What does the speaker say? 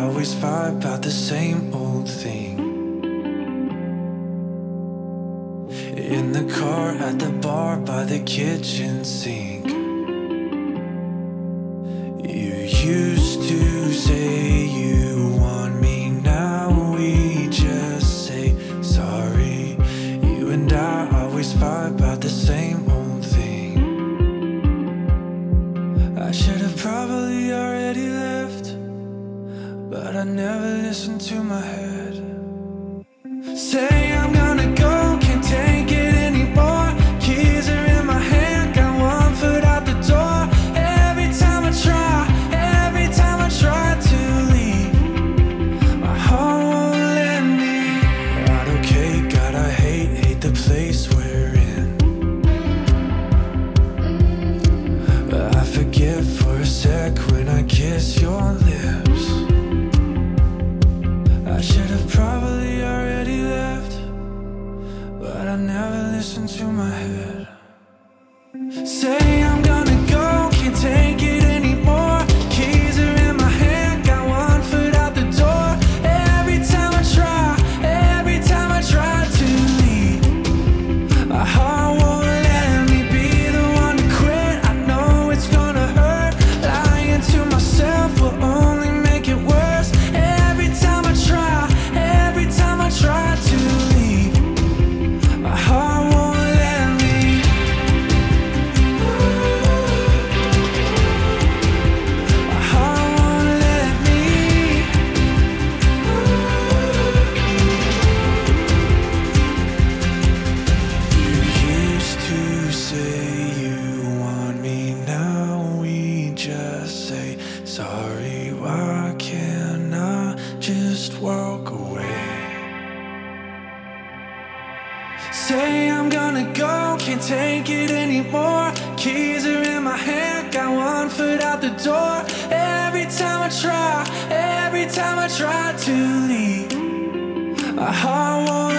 Always fight about the same old thing. In the car, at the bar, by the kitchen sink. But I never listen to my head. Say I'm gonna go, can't take it anymore. Keys are in my hand, got one foot out the door. Every time I try, every time I try to leave, my heart won't let me. Not okay, God, I hate, hate the place we're in. But I forget for a sec when I kiss your walk away? Say I'm gonna go, can't take it anymore. Keys are in my hand, got one foot out the door. Every time I try, every time I try to leave, my heart won't